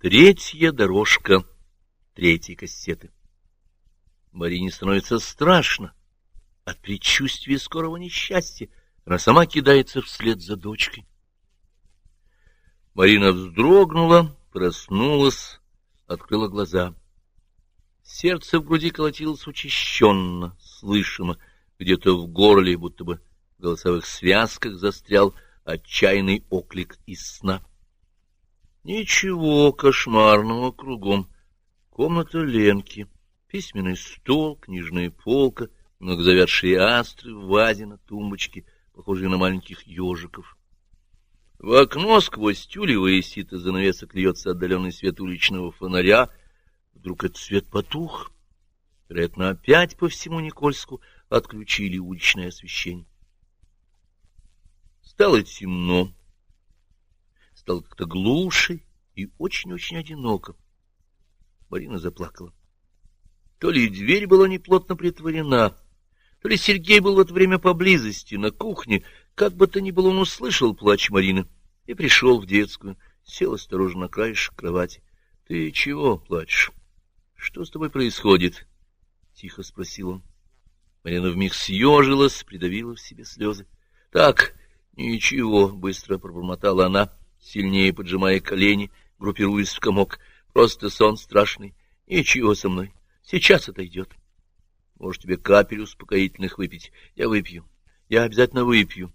Третья дорожка третьей кассеты. Марине становится страшно от предчувствия скорого несчастья. Она сама кидается вслед за дочкой. Марина вздрогнула, проснулась, открыла глаза. Сердце в груди колотилось учащенно, слышимо, где-то в горле, будто бы в голосовых связках застрял отчаянный оклик из сна. Ничего кошмарного кругом. Комната Ленки, письменный стол, книжная полка, многозавядшие астры в вазе на тумбочке, похожие на маленьких ежиков. В окно сквозь тюлевые сито занавесок льется отдаленный свет уличного фонаря. Вдруг этот свет потух. Вероятно, опять по всему Никольску отключили уличное освещение. Стало темно стало как-то глуше и очень-очень одиноко. Марина заплакала. То ли дверь была неплотно притворена, то ли Сергей был в это время поблизости, на кухне. Как бы то ни было, он услышал плач Марины и пришел в детскую, сел осторожно на краешек кровати. — Ты чего плачешь? Что с тобой происходит? — тихо спросил он. Марина вмиг съежилась, придавила в себе слезы. — Так, ничего, — быстро пробормотала она сильнее поджимая колени, группируясь в комок. Просто сон страшный. Ничего со мной. Сейчас отойдет. Может, тебе капель успокоительных выпить? Я выпью. Я обязательно выпью.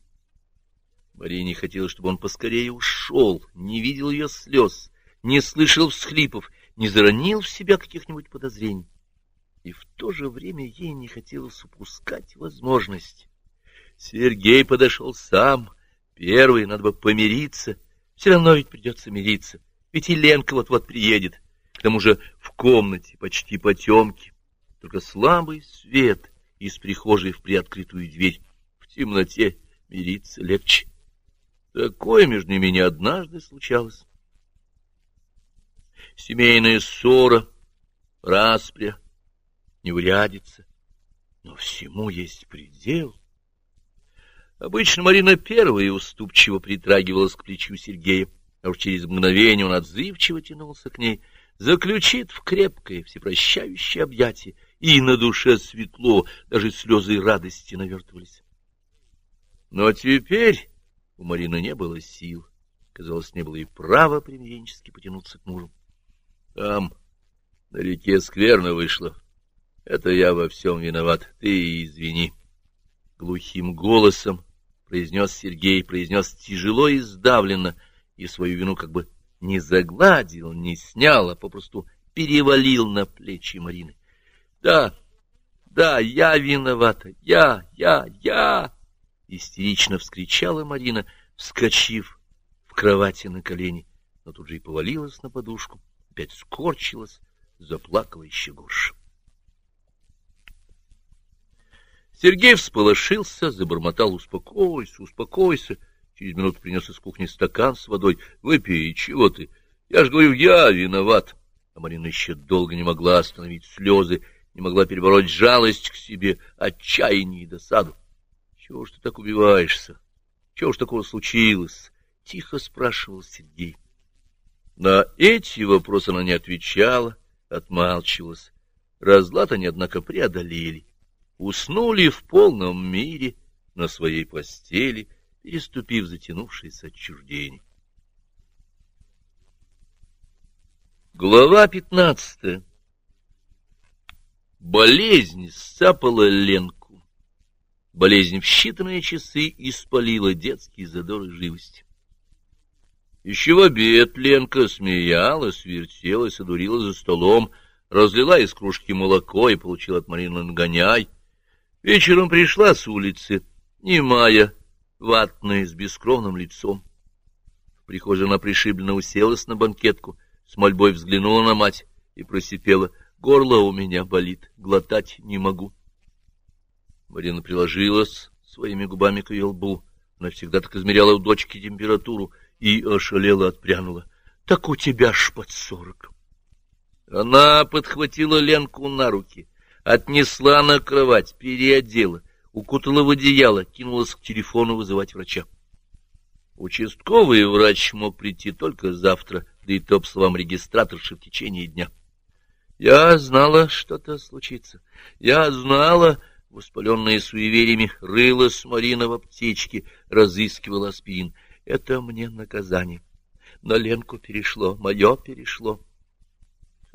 Мария не хотела, чтобы он поскорее ушел, не видел ее слез, не слышал всхлипов, не заронил в себя каких-нибудь подозрений. И в то же время ей не хотелось упускать возможность. Сергей подошел сам, первый, надо бы помириться, все равно ведь придется мириться, ведь и Ленка вот-вот приедет. К тому же в комнате почти потемки, только слабый свет из прихожей в приоткрытую дверь. В темноте мириться легче. Такое между ними не однажды случалось. Семейная ссора, распря, не урядится, но всему есть предел. Обычно Марина первая уступчиво притрагивалась к плечу Сергея, а уж через мгновение он отзывчиво тянулся к ней, заключит в крепкое, всепрощающее объятие, и на душе светло, даже слезы радости навертывались. Но теперь у Марины не было сил, казалось, не было и права примиренчески потянуться к мужу. Там на реке скверно вышло. Это я во всем виноват, ты извини. Глухим голосом произнес Сергей, произнес тяжело и сдавленно, и свою вину как бы не загладил, не снял, а попросту перевалил на плечи Марины. Да, да, я виновата, я, я, я! Истерично вскричала Марина, вскочив в кровати на колени, но тут же и повалилась на подушку, опять скорчилась, заплакала еще горше. Сергей всполошился, забормотал «Успокойся, успокойся». Через минуту принес из кухни стакан с водой. «Выпей, чего ты? Я же говорю, я виноват». А Марина еще долго не могла остановить слезы, не могла перебороть жалость к себе, отчаяние и досаду. «Чего ж ты так убиваешься? Чего ж такого случилось?» — тихо спрашивал Сергей. На эти вопросы она не отвечала, отмалчивалась. Разлад они, однако, преодолели уснули в полном мире на своей постели, переступив затянувшееся отчуждение. Глава пятнадцатая Болезнь сцапала Ленку. Болезнь в считанные часы испалила детский задор и живость. Еще в обед Ленка смеялась, вертелась, одурила за столом, разлила из кружки молоко и получила от Марины нагоняй. Вечером пришла с улицы, немая, ватная, с бескровным лицом. В прихожей она пришибленно уселась на банкетку, с мольбой взглянула на мать и просипела. Горло у меня болит, глотать не могу. Марина приложилась своими губами к ее лбу. Она всегда так измеряла у дочки температуру и ошалела, отпрянула. — Так у тебя ж под сорок. Она подхватила Ленку на руки — отнесла на кровать, переодела, укутала в одеяло, кинулась к телефону вызывать врача. Участковый врач мог прийти только завтра да и то, по словам регистраторши, в течение дня. Я знала, что-то случится. Я знала, воспаленная суевериями, рылась Марина в аптечке, разыскивала аспирин. Это мне наказание. На Ленку перешло, мое перешло.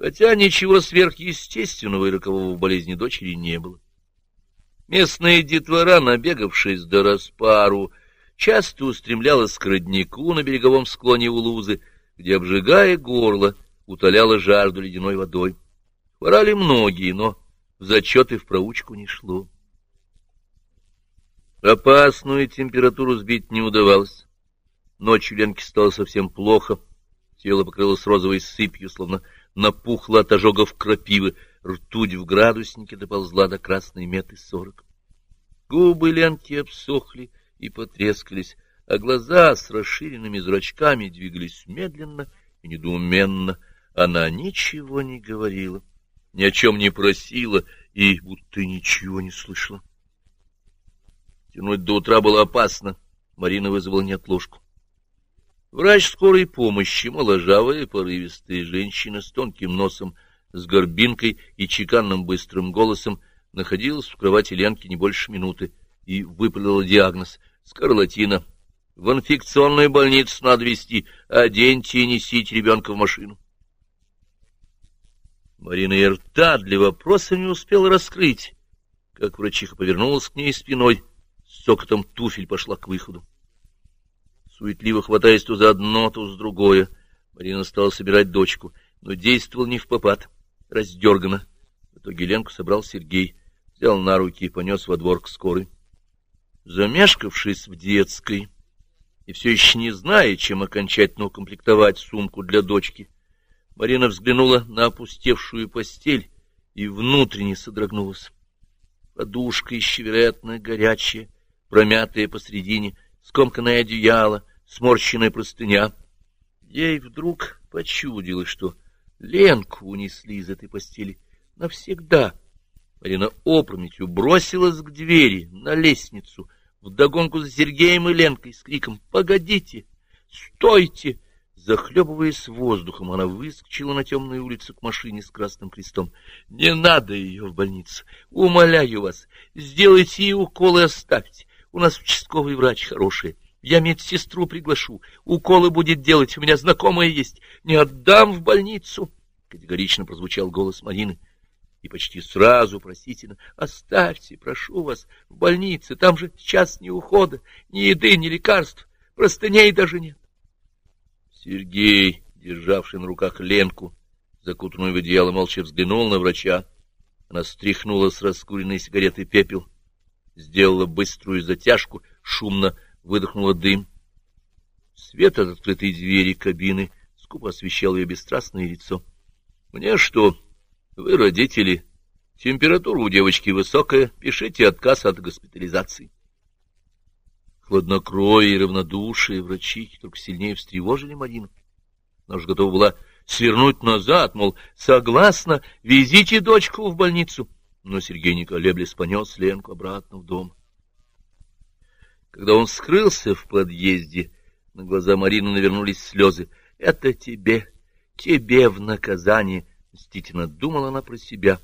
Хотя ничего сверхъестественного и рокового в болезни дочери не было. Местная детвора, набегавшись до распару, часто устремлялась к роднику на береговом склоне Улузы, где, обжигая горло, утоляла жажду ледяной водой. Хворали многие, но в зачеты в проучку не шло. Опасную температуру сбить не удавалось. Ночью Ленке стало совсем плохо. Тело покрылось розовой сыпью, словно напухло от ожогов крапивы. Ртуть в градуснике доползла до красной меты сорок. Губы Ленки обсохли и потрескались, а глаза с расширенными зрачками двигались медленно и недоуменно. Она ничего не говорила ни о чем не просила и будто ничего не слышала. Тянуть до утра было опасно. Марина вызвала неотложку. Врач скорой помощи, моложавая, порывистая женщина с тонким носом, с горбинкой и чеканным быстрым голосом, находилась в кровати Ленки не больше минуты и выпалила диагноз — скарлатина. В инфекционную больницу надо везти, оденьте и несите ребенка в машину. Марина и рта для вопроса не успела раскрыть, как врачиха повернулась к ней спиной, с сокотом туфель пошла к выходу. Суетливо хватаясь то за одно, то за другое, Марина стала собирать дочку, но действовал не в попад, раздергано. В итоге Ленку собрал Сергей, взял на руки и понес во двор к скорой. Замешкавшись в детской и все еще не зная, чем окончательно укомплектовать сумку для дочки, Марина взглянула на опустевшую постель и внутренне содрогнулась. Подушка еще, вероятно, горячая, промятая посредине, скомканное одеяло, сморщенная простыня. Ей вдруг почудилось, что Ленку унесли из этой постели навсегда. Марина опрометью бросилась к двери, на лестницу, вдогонку за Сергеем и Ленкой с криком «Погодите! Стойте!» Захлебываясь воздухом, она выскочила на темную улицу к машине с красным крестом. — Не надо ее в больницу! Умоляю вас! Сделайте ей укол и оставьте! У нас участковый врач хороший. Я медсестру приглашу. Уколы будет делать, у меня знакомая есть. Не отдам в больницу! Категорично прозвучал голос Марины. И почти сразу просительно. Оставьте, прошу вас, в больнице. Там же сейчас ни ухода, ни еды, ни лекарств. Простыней даже нет. Сергей, державший на руках Ленку, закутанную в одеяло, молча взглянул на врача. Она стряхнула с раскуренной сигареты пепел, сделала быструю затяжку, шумно выдохнула дым. Свет от открытой двери кабины скупо освещал ее бесстрастное лицо. — Мне что? Вы родители. Температура у девочки высокая. Пишите отказ от госпитализации. Хладнокровие и равнодушие врачихи только сильнее встревожили Марину. Она уже готова была свернуть назад, мол, согласно, везите дочку в больницу. Но Сергей не колеблясь понес Ленку обратно в дом. Когда он скрылся в подъезде, на глаза Марины навернулись слезы. — Это тебе, тебе в наказание! — мстительно думала она про себя,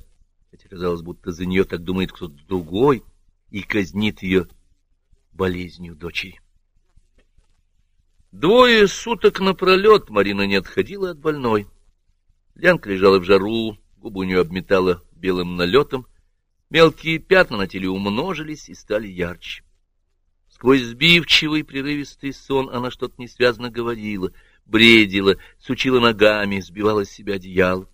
хотя казалось, будто за нее так думает кто-то другой и казнит ее болезнью дочери. Двое суток напролет Марина не отходила от больной. Ленка лежала в жару, губы у нее обметала белым налетом, мелкие пятна на теле умножились и стали ярче. Сквозь сбивчивый прерывистый сон она что-то несвязно говорила, бредила, сучила ногами, сбивала с себя одеяло.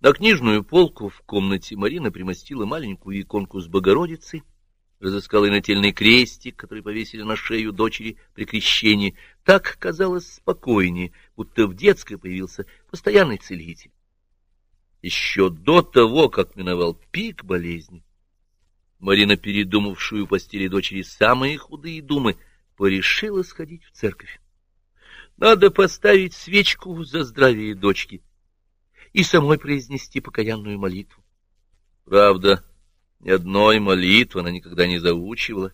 На книжную полку в комнате Марина примостила маленькую иконку с Богородицей, разыскала и нательный крестик, который повесили на шею дочери при крещении. Так казалось спокойнее, будто в детской появился постоянный целитель. Еще до того, как миновал пик болезни, Марина, передумавшую постели дочери самые худые думы, порешила сходить в церковь. Надо поставить свечку за здравие дочки и самой произнести покаянную молитву. Правда, ни одной молитвы она никогда не заучивала,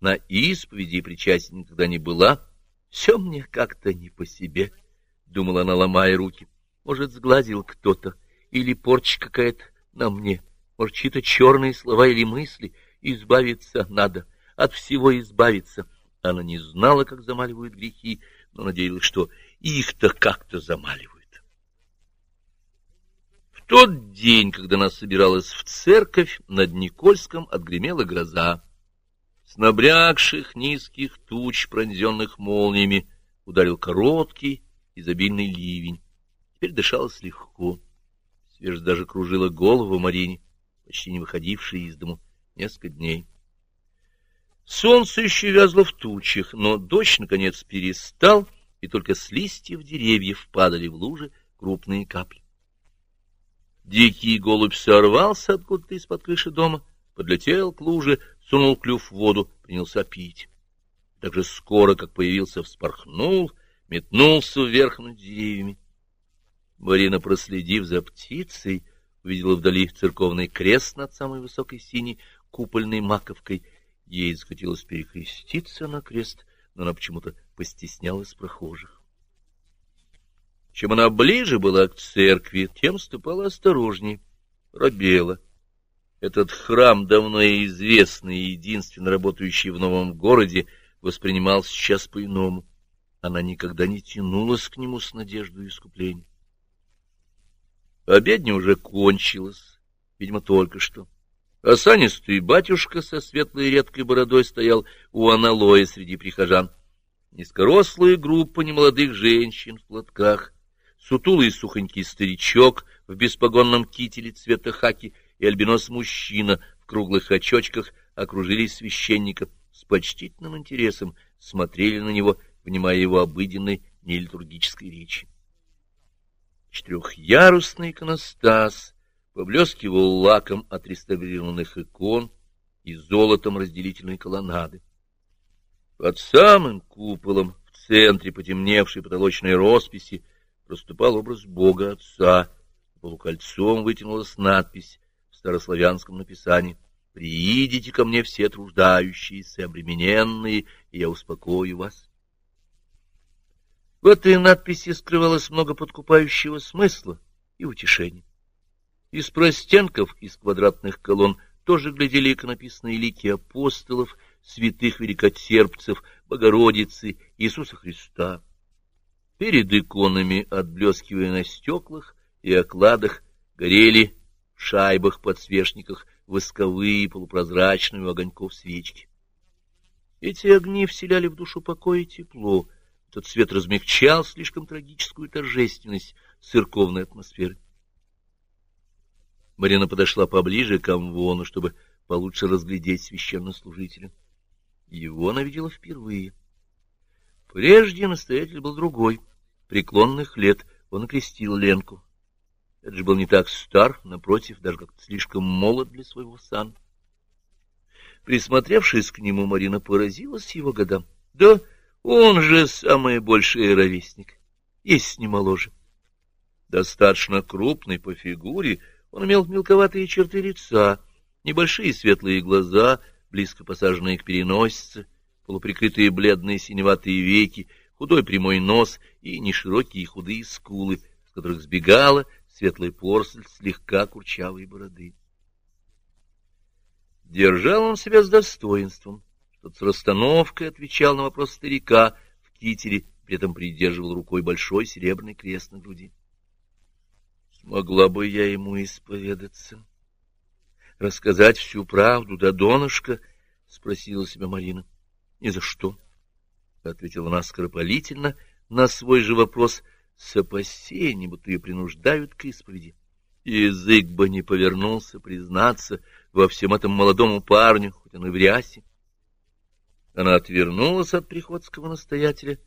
на исповеди и причастия никогда не была, Все мне как-то не по себе, — думала она, ломая руки. Может, сглазил кто-то, или порча какая-то на мне, может, чьи-то черные слова или мысли. Избавиться надо, от всего избавиться. Она не знала, как замаливают грехи, но надеялась, что их-то как-то замаливают. В тот день, когда она собиралась в церковь, над Никольском отгремела гроза. С набрякших низких туч, пронзенных молниями, ударил короткий, изобильный ливень. Теперь дышалось легко. Свеж даже кружила голову Марине, почти не выходившей из дому несколько дней. Солнце еще вязло в тучах, но дождь, наконец, перестал, и только с листьев деревьев падали в лужи крупные капли. Дикий голубь сорвался откуда-то из-под крыши дома, подлетел к луже, сунул клюв в воду, принялся пить. Так же скоро, как появился, вспорхнул, метнулся вверх над деревьями. Марина, проследив за птицей, увидела вдали церковный крест над самой высокой синей купольной маковкой. Ей захотелось перекреститься на крест, но она почему-то постеснялась прохожих. Чем она ближе была к церкви, тем ступала осторожнее, робела. Этот храм, давно известный и единственно работающий в новом городе, воспринимался сейчас по-иному. Она никогда не тянулась к нему с надеждой искупления. Обедня уже кончилась, видимо, только что. Осанистый батюшка со светлой редкой бородой стоял у аналоя среди прихожан. Низкорослая группа немолодых женщин в платках, сутулый сухонький старичок в беспогонном кителе цвета хаки и альбинос мужчина в круглых очочках окружили священника с почтительным интересом, смотрели на него, внимая его обыденной нелитургической речи. Четырехъярусный иконостас поблескивал лаком отреставрированных икон и золотом разделительной колоннады. Под самым куполом, в центре потемневшей потолочной росписи, проступал образ Бога Отца, полукольцом вытянулась надпись в старославянском написании «Приидите ко мне все труждающиеся, обремененные, и я успокою вас». В этой надписи скрывалось много подкупающего смысла и утешения. Из простенков, из квадратных колонн тоже глядели иконописные лики апостолов, святых великотерпцев, Богородицы, Иисуса Христа. Перед иконами, отблескивая на стеклах и окладах, горели в шайбах-подсвечниках восковые полупрозрачные огоньков свечки. Эти огни вселяли в душу покой и тепло, этот свет размягчал слишком трагическую торжественность церковной атмосферы. Марина подошла поближе к Амвону, чтобы получше разглядеть священнослужителя. Его она видела впервые. Прежде настоятель был другой, преклонных лет, он окрестил Ленку. Это же был не так стар, напротив, даже как-то слишком молод для своего сана. Присмотревшись к нему, Марина поразилась его годам. Да, он же самый большой ровесник, есть не моложе. Достаточно крупный по фигуре, он имел мелковатые черты лица, небольшие светлые глаза, близко посаженные к переносице, полуприкрытые бледные синеватые веки, худой прямой нос и неширокие худые скулы, с которых сбегала светлая порсель слегка курчавой бороды. Держал он себя с достоинством, тот с расстановкой отвечал на вопрос старика в китере, при этом придерживал рукой большой серебряный крест на груди. Смогла бы я ему исповедаться, рассказать всю правду до донышка, — спросила себя Марина. — Ни за что, — ответила она скоропалительно на свой же вопрос с опасением, будто ее принуждают к исповеди. Язык бы не повернулся признаться во всем этом молодому парню, хоть он и в рясе. Она отвернулась от приходского настоятеля,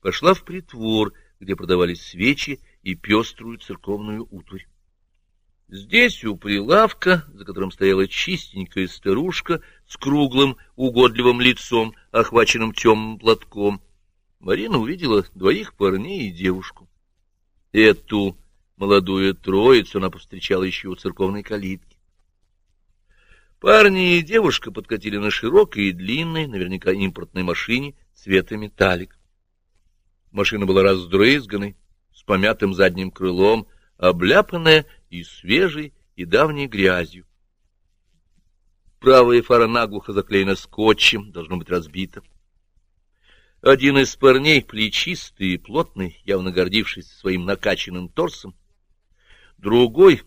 пошла в притвор, где продавались свечи и пеструю церковную утварь. Здесь у прилавка, за которым стояла чистенькая старушка с круглым угодливым лицом, охваченным темным платком, Марина увидела двоих парней и девушку. Эту молодую троицу она повстречала еще у церковной калитки. Парни и девушка подкатили на широкой и длинной, наверняка импортной машине цвета металлик. Машина была раздрызганной, с помятым задним крылом, обляпанная и свежей, и давней грязью. Правая фара наглухо заклеена скотчем, должно быть разбита. Один из парней, плечистый и плотный, явно гордившийся своим накачанным торсом, другой,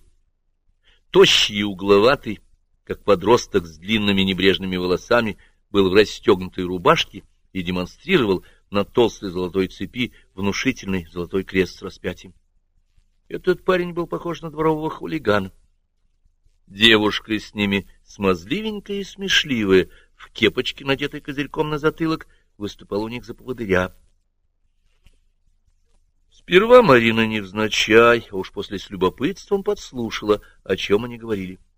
тощий и угловатый, как подросток с длинными небрежными волосами, был в расстегнутой рубашке и демонстрировал на толстой золотой цепи внушительный золотой крест с распятием. Этот парень был похож на дворового хулигана. Девушка с ними, смазливенькая и смешливая, в кепочке, надетой козырьком на затылок, выступала у них за поводыря. Сперва Марина невзначай, а уж после с любопытством подслушала, о чем они говорили. —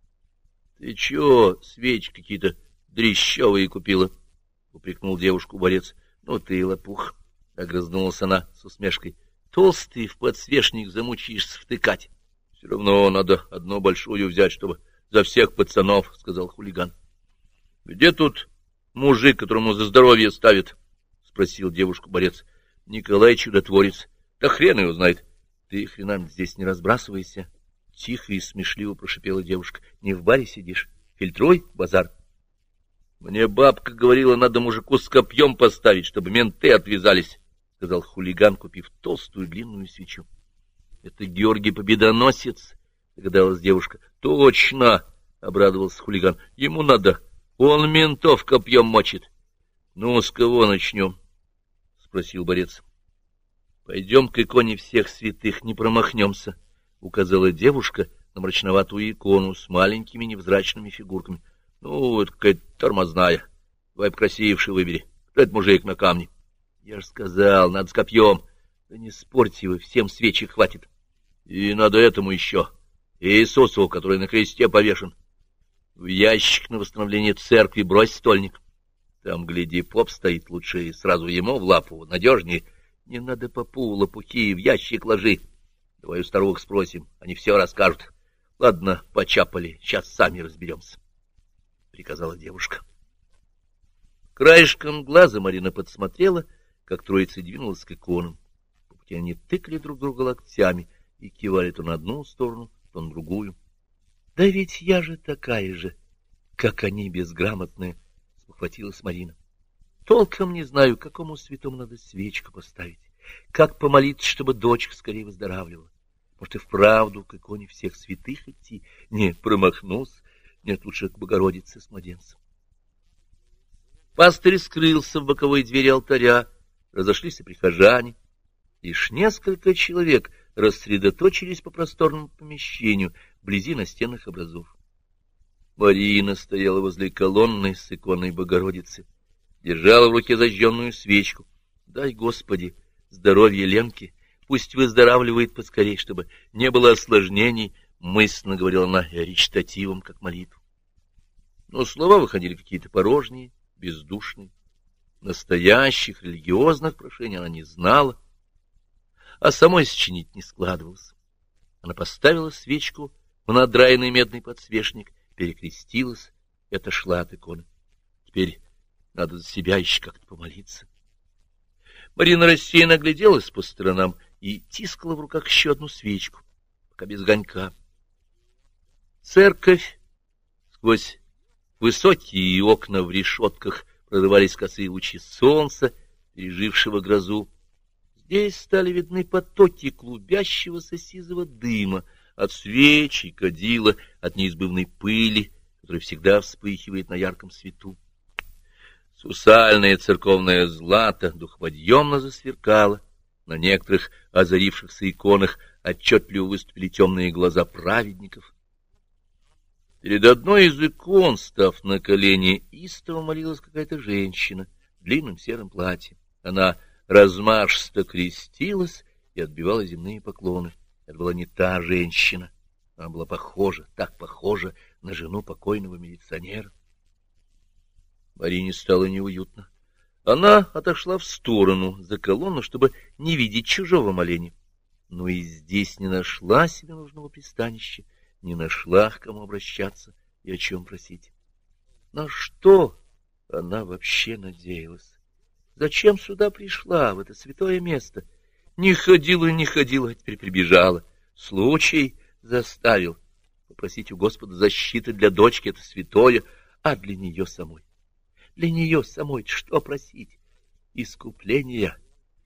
Ты чё, свечи какие-то дрещевые купила? — упрекнул девушку борец. — Ну ты, лопух, — огрызнулась она с усмешкой. — Толстый в подсвечник замучишься втыкать. — Все равно надо одну большую взять, чтобы за всех пацанов, — сказал хулиган. — Где тут мужик, которому за здоровье ставит? — спросил девушку борец. — Николай Чудотворец. Да хрен его знает. Ты хренами здесь не разбрасывайся. Тихо и смешливо прошипела девушка. Не в баре сидишь. Фильтруй, базар. Мне бабка говорила, надо мужику с копьем поставить, чтобы менты отвязались, — сказал хулиган, купив толстую длинную свечу. — Это Георгий Победоносец, — догадалась девушка. — Точно, — обрадовался хулиган. — Ему надо. Он ментов копьем мочит. — Ну, с кого начнем? — спросил борец. — Пойдем к иконе всех святых, не промахнемся, — указала девушка на мрачноватую икону с маленькими невзрачными фигурками. — Ну, это какая-то тормозная. Давай покрасивший выбери. Кто это мужик на камне? — Я же сказал, надо с копьем. Да не спорьте вы, всем свечи хватит. И надо этому еще. Иисусу, который на кресте повешен. В ящик на восстановление церкви брось стольник. Там, гляди, поп стоит, лучше сразу ему в лапу, надежнее. Не надо попу, лопухи, в ящик ложи. У старух спросим, они все расскажут. Ладно, почапали, сейчас сами разберемся приказала девушка. Краешком глаза Марина подсмотрела, как троица двинулась к иконам. По пути они тыкали друг друга локтями и кивали то на одну сторону, то на другую. — Да ведь я же такая же, как они безграмотные, — спохватилась Марина. — Толком не знаю, какому святому надо свечку поставить, как помолиться, чтобы дочка скорее выздоравливала. Может, и вправду к иконе всех святых идти? Не, промахнулся. Нет, лучше к Богородице с младенцем. Пастырь скрылся в боковой двери алтаря, разошлись и прихожане. Лишь несколько человек рассредоточились по просторному помещению вблизи настенных образов. Марина стояла возле колонны с иконой Богородицы, держала в руке зажженную свечку. Дай, Господи, здоровье Ленке, пусть выздоравливает поскорей, чтобы не было осложнений, мысленно говорила она речитативом, как молитву. Но слова выходили какие-то порожние, бездушные. Настоящих религиозных прошений она не знала, а самой сочинить не складывалось. Она поставила свечку в надраенный медный подсвечник, перекрестилась и отошла от иконы. Теперь надо за себя еще как-то помолиться. Марина рассеянно огляделась по сторонам и тискала в руках еще одну свечку, пока без огонька. Церковь сквозь высокие окна в решетках прорывались косые лучи солнца, пережившего грозу. Здесь стали видны потоки клубящегося сизого дыма от свечи, кадила, от неизбывной пыли, которая всегда вспыхивает на ярком свету. Сусальное церковное злато духоподъемно засверкало. На некоторых озарившихся иконах отчетливо выступили темные глаза праведников. Перед одной из икон, став на колени, истово молилась какая-то женщина в длинном сером платье. Она размашисто крестилась и отбивала земные поклоны. Это была не та женщина. Она была похожа, так похожа на жену покойного милиционера. Марине стало неуютно. Она отошла в сторону, за колонну, чтобы не видеть чужого моления. Но и здесь не нашла себе нужного пристанища не нашла, к кому обращаться и о чем просить. На что она вообще надеялась? Зачем сюда пришла, в это святое место? Не ходила, не ходила, а теперь прибежала. Случай заставил. Попросить у Господа защиты для дочки — это святое, а для нее самой. Для нее самой что просить? Искупление.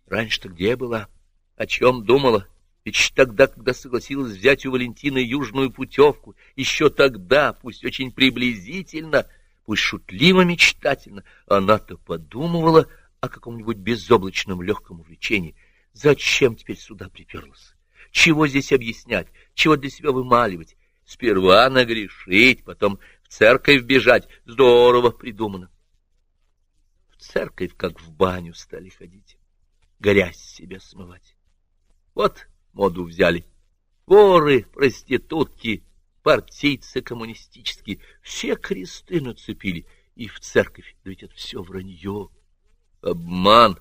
Раньше-то где была? О чем думала? Ведь тогда, когда согласилась взять у Валентины южную путевку, еще тогда, пусть очень приблизительно, пусть шутливо-мечтательно, она-то подумывала о каком-нибудь безоблачном легком увлечении. Зачем теперь сюда приперлась? Чего здесь объяснять? Чего для себя вымаливать? Сперва нагрешить, потом в церковь бежать. Здорово придумано. Церковь, как в баню, стали ходить. Грязь себя смывать. Вот моду взяли. Воры, проститутки, партийцы коммунистические, все кресты нацепили. И в церковь, да ведь это все вранье, обман.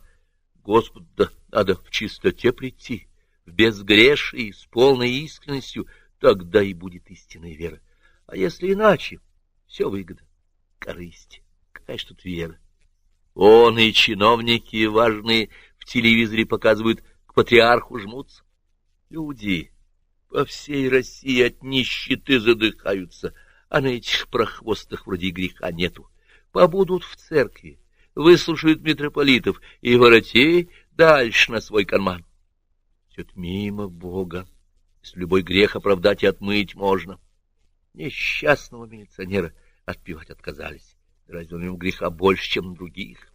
Господу да надо в чистоте прийти, в безгрешии, с полной искренностью, тогда и будет истинная вера. А если иначе, все выгода, корысть. Какая ж тут вера? Он и чиновники важные в телевизоре показывают, к патриарху жмутся. Люди по всей России от нищеты задыхаются, а на этих прохвостах вроде греха нету. Побудут в церкви, выслушают митрополитов и воротей дальше на свой карман. Все мимо Бога. Если любой грех оправдать и отмыть можно. Несчастного милиционера отпевать отказались. Разве у него греха больше, чем других?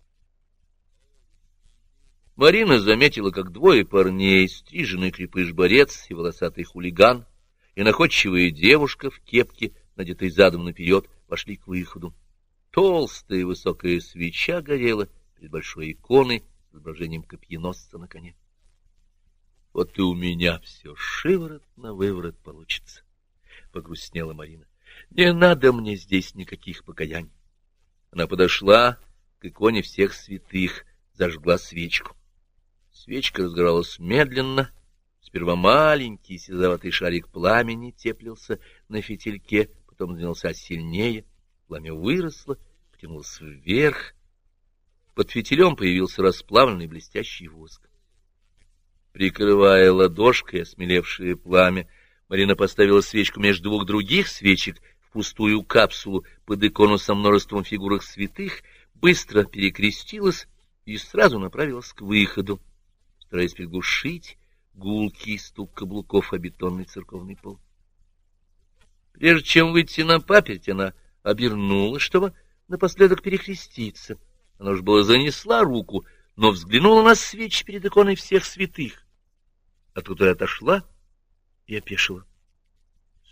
Марина заметила, как двое парней, стриженный крепыш-борец и волосатый хулиган, и находчивая девушка в кепке, надетой задом наперед, пошли к выходу. Толстая высокая свеча горела перед большой иконой с изображением копьеносца на коне. Вот и у меня все шиворот на выворот получится, — погрустнела Марина. Не надо мне здесь никаких покаяний. Она подошла к иконе всех святых, зажгла свечку. Свечка разгоралась медленно. Сперва маленький сизоватый шарик пламени теплился на фитильке, потом занялся сильнее. Пламя выросло, потянулось вверх. Под фитилем появился расплавленный блестящий воск. Прикрывая ладошкой осмелевшее пламя, Марина поставила свечку между двух других свечек пустую капсулу под икону со множеством фигурок святых, быстро перекрестилась и сразу направилась к выходу стараясь приглушить гулкий стук каблуков о бетонный церковный пол. Прежде чем выйти на паперть, она обернулась, чтобы напоследок перекреститься. Она уж была занесла руку, но взглянула на свечи перед иконой всех святых, откуда отошла и опешила.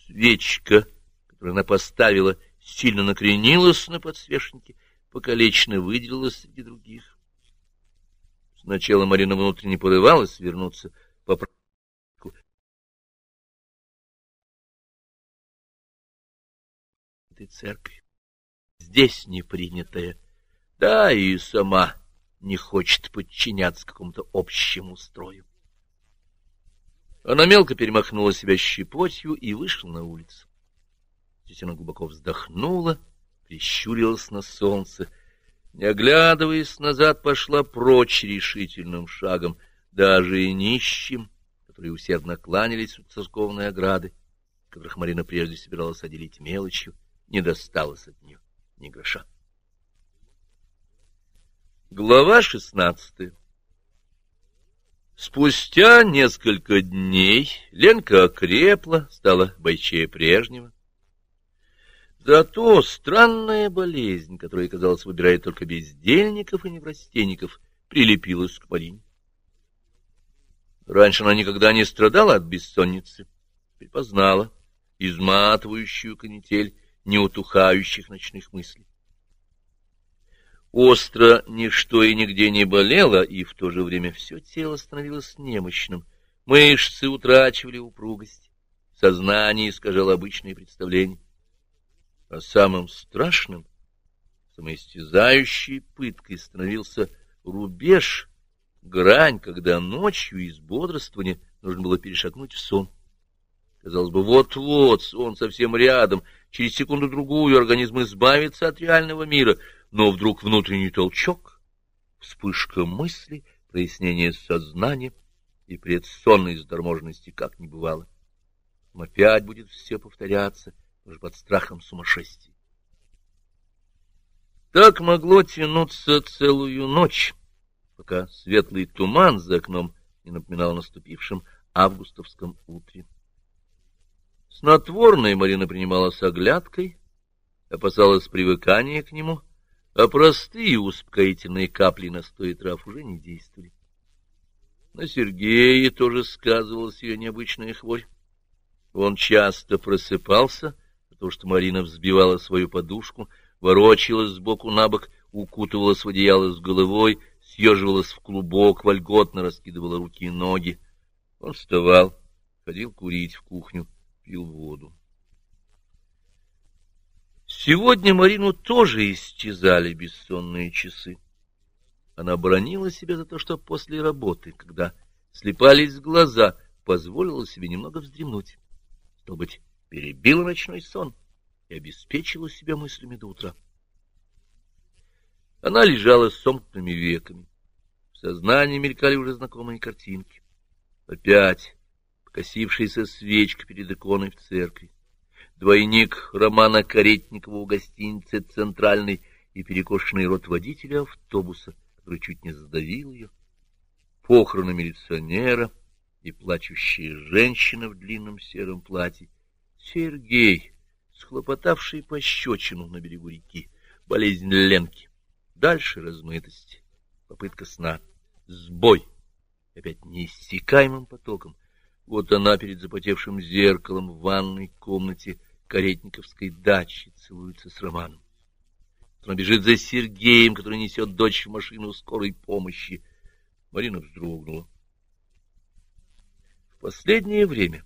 Свечка, которую она поставила, сильно накренилась на подсвечнике, покалеченно выделилась среди других. Сначала Марина внутренне порывалась вернуться по этой церкви. Здесь не принятая, да и сама не хочет подчиняться какому-то общему строю. Она мелко перемахнула себя щепотью и вышла на улицу. Здесь она глубоко вздохнула, прищурилась на солнце не оглядываясь назад, пошла прочь решительным шагом, даже и нищим, которые усердно кланялись у церковной ограды, которых Марина прежде собиралась отделить мелочью, не досталось от нее ни гроша. Глава шестнадцатая Спустя несколько дней Ленка окрепла, стала бойчее прежнего. Зато странная болезнь, которая, казалось, выбирает только бездельников и неврастенников, прилепилась к Марине. Раньше она никогда не страдала от бессонницы, припознала изматывающую канитель неутухающих ночных мыслей. Остро ничто и нигде не болело, и в то же время все тело становилось немощным, мышцы утрачивали упругость, сознание искажало обычные представления. А самым страшным, самоистязающей пыткой становился рубеж, грань, когда ночью из бодрствования нужно было перешагнуть в сон. Казалось бы, вот-вот, сон совсем рядом, через секунду-другую организм избавится от реального мира, но вдруг внутренний толчок, вспышка мысли, прояснение сознания, и предсонной заторможенности как не бывало. Опять будет все повторяться, уже под страхом сумасшествия. Так могло тянуться целую ночь, пока светлый туман за окном не напоминал наступившем августовском утре. Снотворное Марина принимала с оглядкой, опасалась привыкания к нему, а простые успокоительные капли настоя трав уже не действовали. На Сергее тоже сказывалась ее необычная хворь. Он часто просыпался, потому что Марина взбивала свою подушку, ворочалась сбоку на бок, укутывалась в одеяло с головой, съеживалась в клубок, вольготно раскидывала руки и ноги. Он вставал, ходил курить в кухню, пил воду. Сегодня Марину тоже истязали бессонные часы. Она бронила себя за то, что после работы, когда слепались глаза, позволила себе немного вздремнуть. Стал быть, перебила ночной сон и обеспечила себя мыслями до утра. Она лежала с сомкнутыми веками. В сознании мелькали уже знакомые картинки. Опять покосившаяся свечка перед иконой в церкви. Двойник Романа Каретникова у гостиницы «Центральный» и перекошенный рот водителя автобуса — который чуть не задавил ее, похороны милиционера и плачущая женщина в длинном сером платье, Сергей, схлопотавший пощечину на берегу реки, болезнь Ленки, дальше размытость, попытка сна, сбой, опять неиссякаемым потоком. Вот она перед запотевшим зеркалом в ванной комнате Каретниковской дачи целуется с Романом. Она бежит за Сергеем, который несет дочь в машину скорой помощи. Марина вздрогнула. В последнее время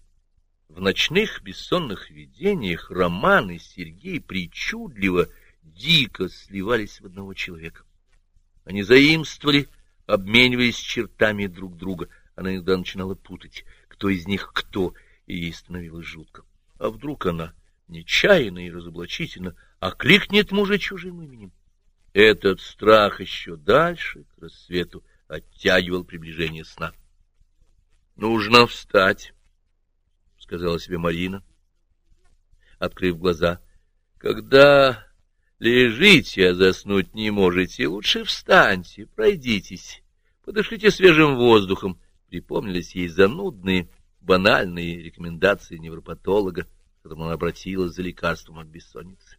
в ночных бессонных видениях Роман и Сергей причудливо, дико сливались в одного человека. Они заимствовали, обмениваясь чертами друг друга. Она иногда начинала путать, кто из них кто, и ей становилось жутко. А вдруг она, нечаянно и разоблачительно, окликнет мужа чужим именем. Этот страх еще дальше, к рассвету, оттягивал приближение сна. — Нужно встать, — сказала себе Марина, открыв глаза. — Когда лежите, а заснуть не можете, лучше встаньте, пройдитесь, подышите свежим воздухом. Припомнились ей занудные, банальные рекомендации невропатолога, к которому она обратилась за лекарством от бессонницы.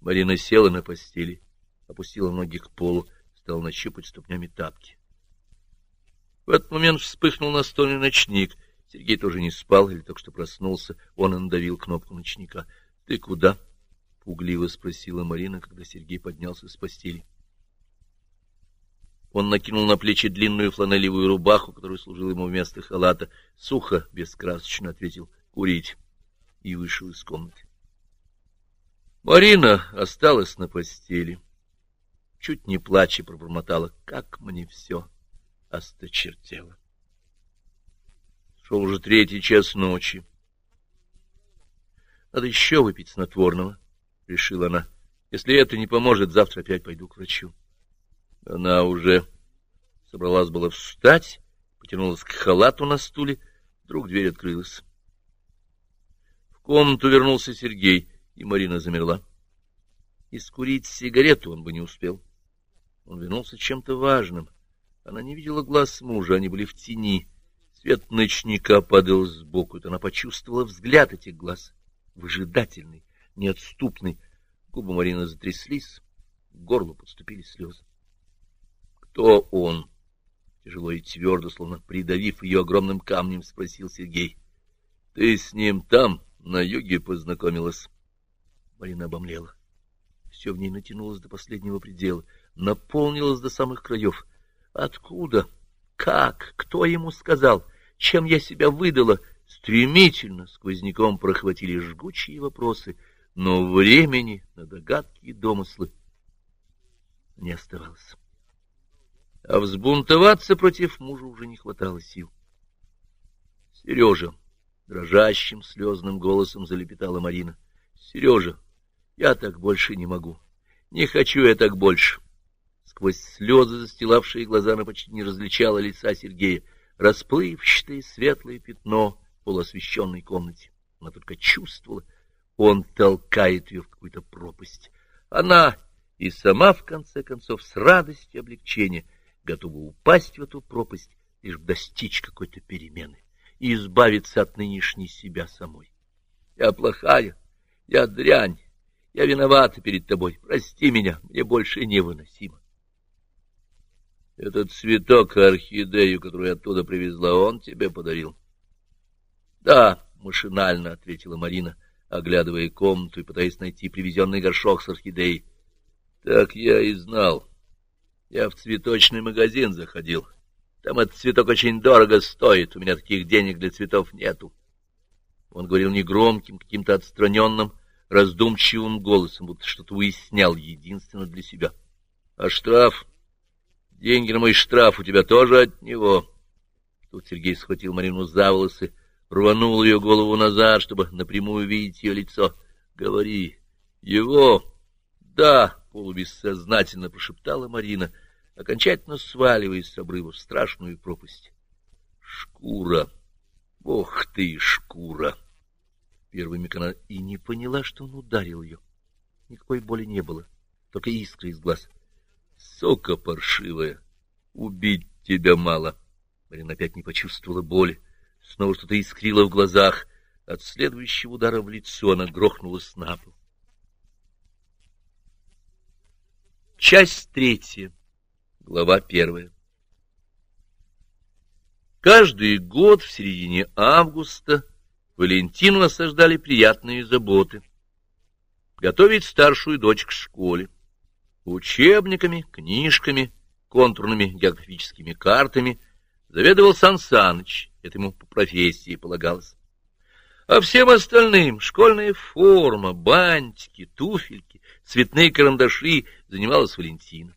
Марина села на постели, опустила ноги к полу, стала нащупать ступнями тапки. В этот момент вспыхнул настольный ночник. Сергей тоже не спал или только что проснулся. Он надавил кнопку ночника. — Ты куда? — пугливо спросила Марина, когда Сергей поднялся с постели. Он накинул на плечи длинную фланелевую рубаху, которая служила ему вместо халата. Сухо, бескрасочно ответил «Курить» и вышел из комнаты. Марина осталась на постели. Чуть не плача пробормотала, как мне все осточертело. Шел уже третий час ночи. Надо еще выпить снотворного, — решила она. Если это не поможет, завтра опять пойду к врачу. Она уже собралась было встать, потянулась к халату на стуле, вдруг дверь открылась. В комнату вернулся Сергей — и Марина замерла. Искурить сигарету он бы не успел. Он вернулся чем-то важным. Она не видела глаз мужа, они были в тени. Свет ночника падал сбоку, и она почувствовала взгляд этих глаз. Выжидательный, неотступный. Губы Марины затряслись, к горлу подступили слезы. «Кто он?» Тяжело и твердо, словно придавив ее огромным камнем, спросил Сергей. — Ты с ним там, на юге, познакомилась? Марина обомлела. Все в ней натянулось до последнего предела, наполнилось до самых краев. Откуда? Как? Кто ему сказал? Чем я себя выдала? Стремительно сквозняком прохватили жгучие вопросы, но времени на догадки и домыслы не оставалось. А взбунтоваться против мужа уже не хватало сил. Сережа, дрожащим слезным голосом залепетала Марина. Сережа, я так больше не могу. Не хочу я так больше. Сквозь слезы, застилавшие глаза, она почти не различала лица Сергея. Расплывчатое светлое пятно в полуосвещенной комнате. Она только чувствовала, он толкает ее в какую-то пропасть. Она и сама, в конце концов, с радостью облегчения, готова упасть в эту пропасть, лишь достичь какой-то перемены и избавиться от нынешней себя самой. Я плохая, я дрянь, я виновата перед тобой, прости меня, мне больше невыносимо. Этот цветок, орхидею, которую я оттуда привезла, он тебе подарил? — Да, — машинально ответила Марина, оглядывая комнату и пытаясь найти привезенный горшок с орхидеей. — Так я и знал. Я в цветочный магазин заходил. Там этот цветок очень дорого стоит, у меня таких денег для цветов нету. Он говорил негромким, каким-то отстраненным, раздумчивым голосом, будто что-то уяснял единственно для себя. — А штраф? Деньги на мой штраф у тебя тоже от него? Тут Сергей схватил Марину за волосы, рванул ее голову назад, чтобы напрямую видеть ее лицо. — Говори. — Его? — Да, — полубессознательно прошептала Марина, окончательно сваливаясь с обрыва в страшную пропасть. — Шкура. Ох ты, шкура! Миг она и не поняла, что он ударил ее. Никакой боли не было, только искры из глаз. Сока паршивая, убить тебя мало. Марина опять не почувствовала боли. Снова что-то искрило в глазах. От следующего удара в лицо она грохнулась на пол. Часть третья. Глава первая. Каждый год в середине августа Валентину осаждали приятные заботы. Готовить старшую дочь к школе учебниками, книжками, контурными географическими картами заведовал Сан Саныч, это ему по профессии полагалось. А всем остальным — школьная форма, бантики, туфельки, цветные карандаши — занималась Валентина.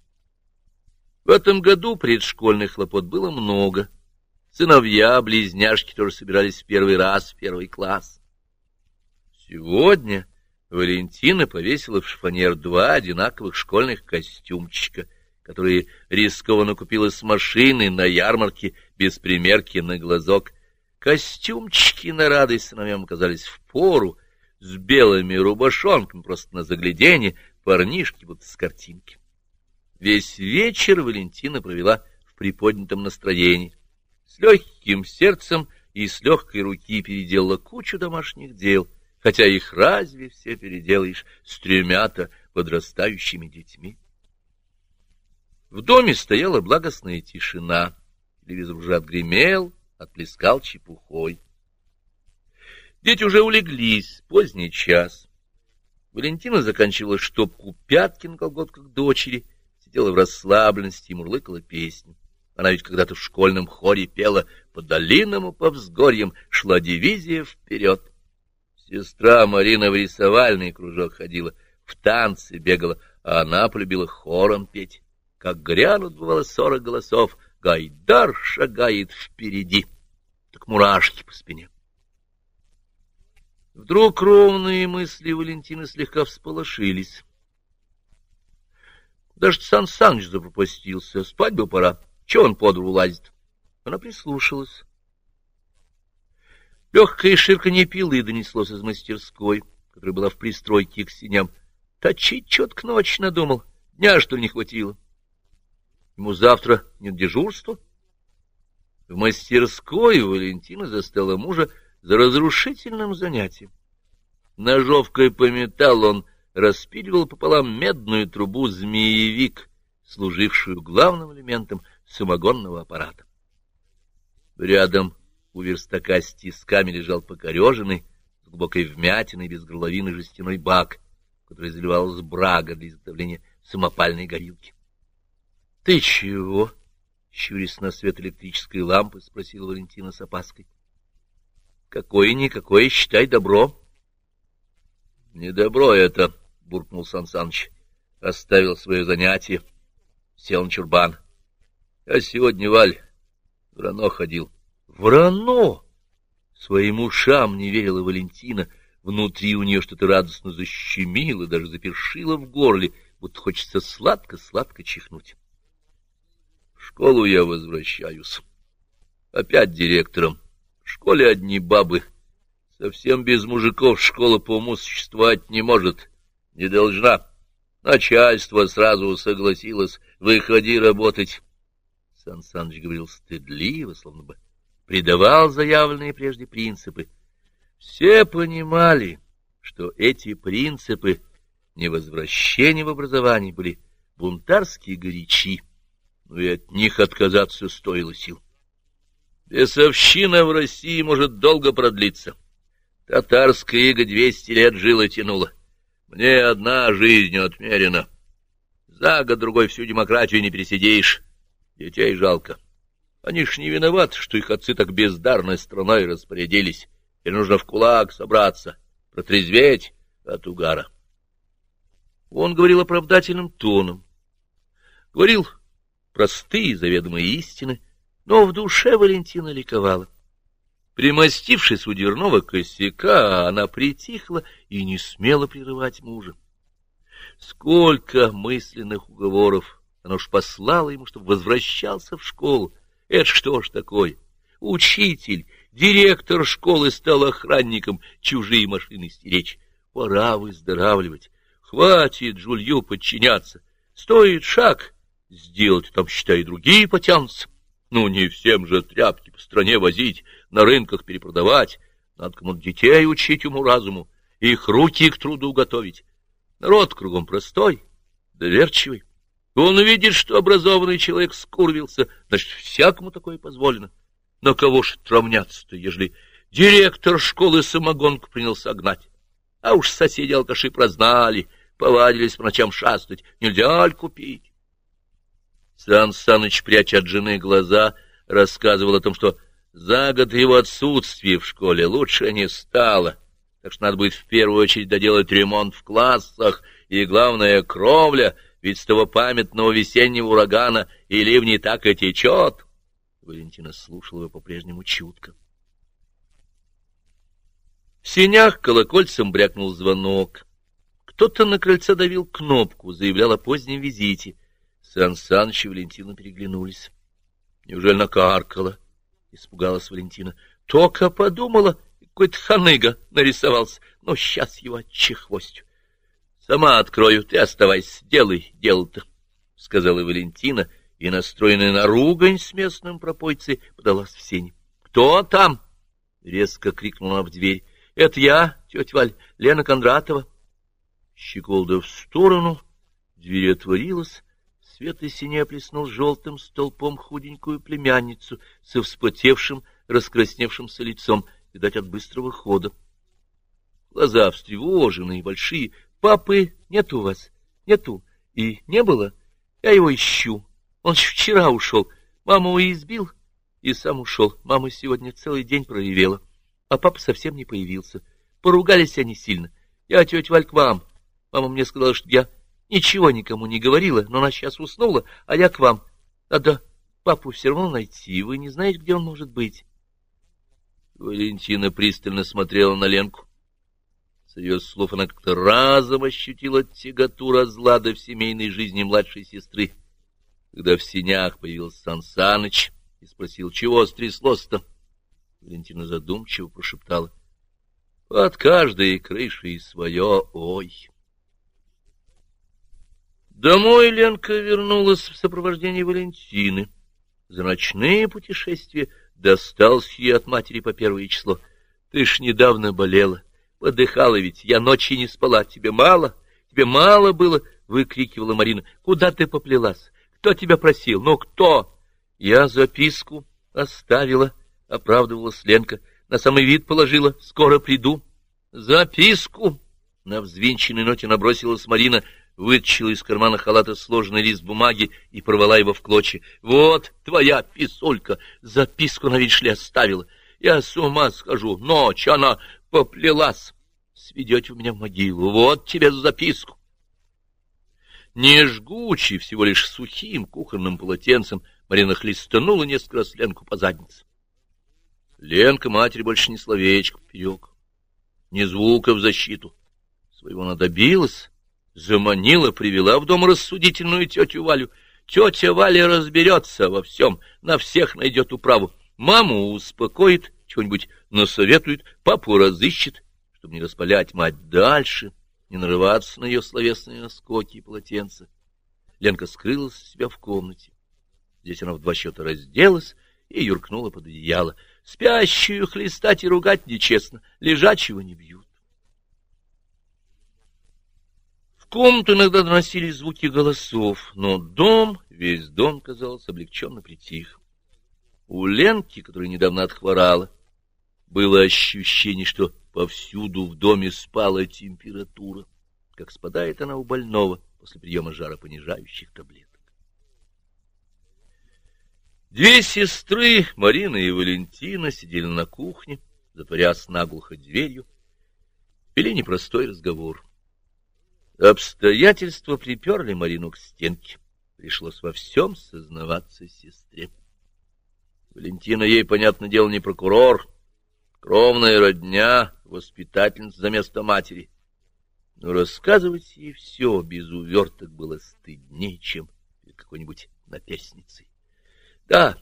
В этом году предшкольных хлопот было много. Сыновья, близняшки тоже собирались в первый раз в первый класс. Сегодня Валентина повесила в шифонер два одинаковых школьных костюмчика, которые рискованно купила с машины на ярмарке без примерки на глазок. Костюмчики на радость сыновьям оказались в пору, с белыми рубашонками, просто на загляденье, парнишки будто с картинки. Весь вечер Валентина провела в приподнятом настроении. С легким сердцем и с легкой руки переделала кучу домашних дел — хотя их разве все переделаешь с тремя-то подрастающими детьми? В доме стояла благостная тишина, телевизор уже отгремел, отплескал чепухой. Дети уже улеглись, поздний час. Валентина заканчивала штопку пятки на колготках дочери, сидела в расслабленности и мурлыкала песню. Она ведь когда-то в школьном хоре пела «По долинам и по взгорьям шла дивизия вперед». Сестра Марина в рисовальный кружок ходила, в танцы бегала, а она полюбила хором петь. Как грянут, бывало, сорок голосов, Гайдар шагает впереди, так мурашки по спине. Вдруг ровные мысли Валентины слегка всполошились. Даже Сан Саныч запропастился, спать бы пора. Чего он под лазит? Она прислушалась. Легкое ширканье пилы донеслось из мастерской, которая была в пристройке к синям. Точить четко ночь надумал, дня что ли не хватило. Ему завтра нет дежурства. В мастерской Валентина застала мужа за разрушительным занятием. Ножовкой по металлу он распиливал пополам медную трубу «Змеевик», служившую главным элементом самогонного аппарата. Рядом у верстака с тисками лежал покореженный, с глубокой вмятиной, без горловины жестяной бак, который заливалась брага для изготовления самопальной горилки. — Ты чего? — щурясь на свет электрической лампы, спросила Валентина с опаской. — Какое-никакое, считай, добро. — Не добро это, — буркнул Сан Саныч. Оставил свое занятие, сел на чурбан. — А сегодня, Валь, рано ходил. — Врано! Своим ушам не верила Валентина. Внутри у нее что-то радостно защемило, даже запершило в горле, будто хочется сладко-сладко чихнуть. школу я возвращаюсь. Опять директором. В школе одни бабы. Совсем без мужиков школа по уму существовать не может. Не должна. Начальство сразу согласилось. Выходи работать. Сан Саныч говорил стыдливо, словно бы предавал заявленные прежде принципы. Все понимали, что эти принципы невозвращения в образовании были бунтарские горячи, но и от них отказаться стоило сил. Бесовщина в России может долго продлиться. Татарская ига двести лет жила тянула. Мне одна жизнь отмерена. За год-другой всю демократию не пересидишь. Детей жалко. Они ж не виноваты, что их отцы так бездарной страной распорядились. И нужно в кулак собраться, протрезветь от угара. Он говорил оправдательным тоном. Говорил простые заведомые истины, но в душе Валентина ликовала. Примостившись у дверного косяка, она притихла и не смела прерывать мужа. Сколько мысленных уговоров она уж послала ему, чтобы возвращался в школу. Это что ж такое? Учитель, директор школы стал охранником чужие машины стеречь. Пора выздоравливать. Хватит жулью подчиняться. Стоит шаг сделать, там, считай, другие потянутся. Ну, не всем же тряпки по стране возить, на рынках перепродавать. Надо кому-то детей учить уму-разуму, их руки к труду готовить. Народ кругом простой, доверчивый. Он видит, что образованный человек скурвился, значит, всякому такое позволено. На кого ж травняться-то, ежели директор школы самогонку принялся гнать? А уж соседи алкаши прознали, повадились по ночам шастать, нельзя ли купить? Сан Саныч, пряча от жены глаза, рассказывал о том, что за год его отсутствия в школе лучше не стало, так что надо будет в первую очередь доделать ремонт в классах, и, главное, кровля, ведь с того памятного весеннего урагана и ливни так и течет. Валентина слушала его по-прежнему чутко. В сенях колокольцем брякнул звонок. Кто-то на крыльце давил кнопку, заявлял о позднем визите — Сан Саныч и Валентина переглянулись. Неужели накаркала? Испугалась Валентина. Только подумала, какой-то ханыга нарисовался. Но сейчас его отчехвостью. Сама открою, ты оставайся, делай дело-то, — сказала Валентина, и, настроенная на ругань с местным пропойцей, подалась в сень. — Кто там? — резко крикнула в дверь. — Это я, тетя Валь, Лена Кондратова. Щеколда в сторону, дверь отворилась, Свет из сине оплеснул желтым столпом худенькую племянницу со вспотевшим, раскрасневшимся лицом, видать, от быстрого хода. Глаза встревоженные, большие. «Папы нет у вас? Нету. И не было? Я его ищу. Он вчера ушел. Маму избил, и сам ушел. Мама сегодня целый день проревела, а папа совсем не появился. Поругались они сильно. Я, тетя Валь, к вам. Мама мне сказала, что я Ничего никому не говорила, но она сейчас уснула, а я к вам. Надо папу все равно найти, вы не знаете, где он может быть. Валентина пристально смотрела на Ленку. Ее слов она как-то разом ощутила тяготу разлада в семейной жизни младшей сестры. Когда в синях появился Сан Саныч и спросил, чего стряслось-то, Валентина задумчиво прошептала. — Под каждой крышей свое «Ой». Домой Ленка вернулась в сопровождении Валентины. За ночные путешествия достался ей от матери по первое число. Ты ж недавно болела, подыхала ведь, я ночи не спала. Тебе мало? Тебе мало было? — выкрикивала Марина. — Куда ты поплелась? Кто тебя просил? Ну, кто? Я записку оставила, — оправдывалась Ленка. На самый вид положила. Скоро приду. Записку? На взвинченной ноте набросилась Марина — вытащила из кармана халата сложенный лист бумаги и порвала его в клочья. — Вот твоя писулька! Записку, на ли, оставила. Я с ума схожу. Ночь она поплелась. Сведете меня в могилу. Вот тебе за записку. Не жгучий, всего лишь сухим кухонным полотенцем, Марина хлестанула несколько раз Ленку по заднице. Ленка матери больше не словечко поперек, ни звука в защиту. Своего она добилась, заманила, привела в дом рассудительную тетю Валю. Тетя Валя разберется во всем, на всех найдет управу. Маму успокоит, чего-нибудь насоветует, папу разыщет, чтобы не распалять мать дальше, не нарываться на ее словесные наскоки и полотенца. Ленка скрылась у себя в комнате. Здесь она в два счета разделась и юркнула под одеяло. Спящую хлестать и ругать нечестно, лежачего не бьют. В комнату иногда доносились звуки голосов, но дом, весь дом, казалось, облегченно притих. У Ленки, которая недавно отхворала, было ощущение, что повсюду в доме спала температура, как спадает она у больного после приема жаропонижающих таблеток. Две сестры, Марина и Валентина, сидели на кухне, затворясь наглухо дверью, вели непростой разговор. Обстоятельства приперли Марину к стенке. Пришлось во всем сознаваться сестре. Валентина ей, понятное дело, не прокурор, кровная родня, воспитательница за место матери. Но рассказывать ей все без уверток было стыднее, чем какой-нибудь наперсницей. — Да,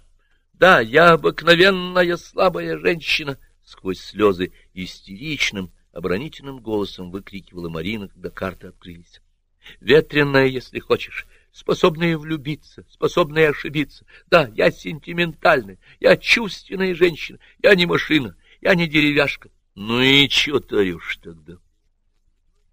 да, я обыкновенная слабая женщина, — сквозь слезы истеричным, оборонительным голосом выкрикивала Марина, когда карты открылись. — Ветреная, если хочешь, способная влюбиться, способная ошибиться. Да, я сентиментальная, я чувственная женщина, я не машина, я не деревяшка. Ну и чё таришь тогда?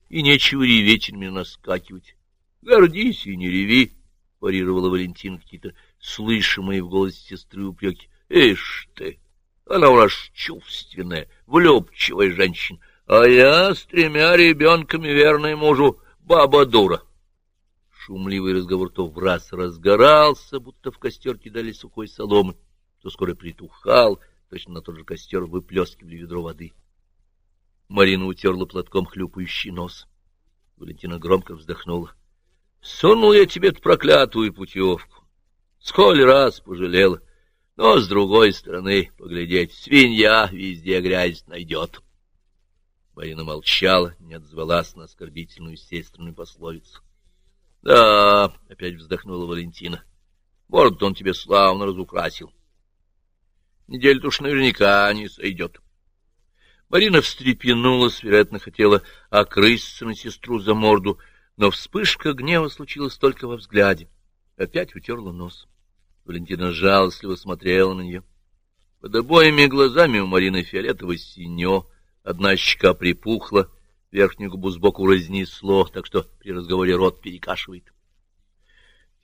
И нечего реветь меня наскакивать. Гордись и не реви, — парировала Валентина какие-то слышимые в голосе сестры упреки. Ишь ты, она у нас чувственная, влюбчивая женщина, а я с тремя ребенками верная мужу баба дура. Шумливый разговор то в раз разгорался, будто в костер кидали сухой соломы, то скоро притухал, точно на тот же костер выплескивали ведро воды. Марина утерла платком хлюпающий нос. Валентина громко вздохнула. — Сунул я тебе эту проклятую путевку. Сколь раз пожалела. Но, с другой стороны, поглядеть, свинья везде грязь найдет. Марина молчала, не отзвалась на оскорбительную естественную пословицу. — Да, — опять вздохнула Валентина, — может, он тебе славно разукрасил. Неделю-то уж наверняка не сойдет. Марина встрепенулась, вероятно, хотела окрыситься на сестру за морду, но вспышка гнева случилась только во взгляде. Опять утерла нос. Валентина жалостливо смотрела на нее. Под обоими глазами у Марины фиолетово синё, одна щека припухла, верхнюю губу сбоку разнесло, так что при разговоре рот перекашивает. —